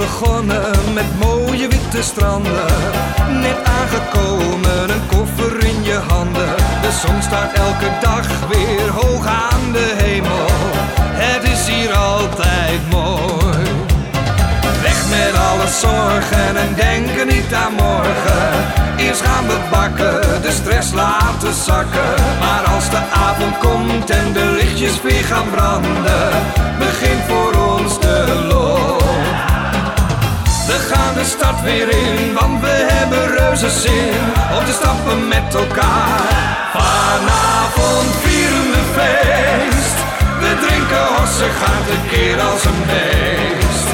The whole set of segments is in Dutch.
begonnen met mooie witte stranden. Net aangekomen, een koffer in je handen. De zon staat elke dag weer hoog aan de hemel. Het is hier altijd mooi. Weg met alle zorgen en denken niet aan morgen. Eerst gaan we bakken, de stress laten zakken. Maar als de avond komt en de lichtjes weer gaan branden, begint voor stad weer in, want we hebben reuze zin om te stappen met elkaar. Vanavond vieren we feest. We drinken hossen, gaan keer als een beest.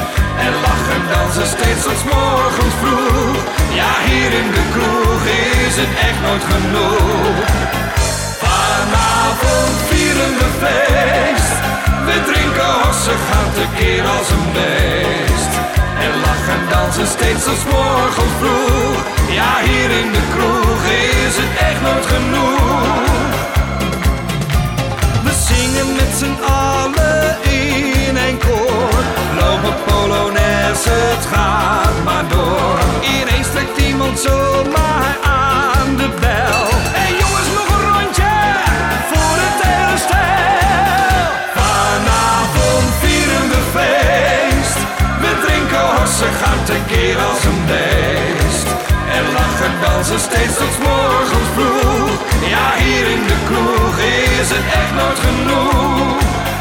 En lachen, dansen steeds tot 's morgens vroeg. Ja, hier in de kroeg is het echt nooit genoeg. Vanavond vieren we feest. We drinken hossen, gaan keer als een beest. Dansen steeds tot 's morgens vroeg. Ja, hier in de kroeg tekeer als een beest. En lachen, dansen steeds tot morgens vroeg. Ja, hier in de kroeg is het echt nooit genoeg.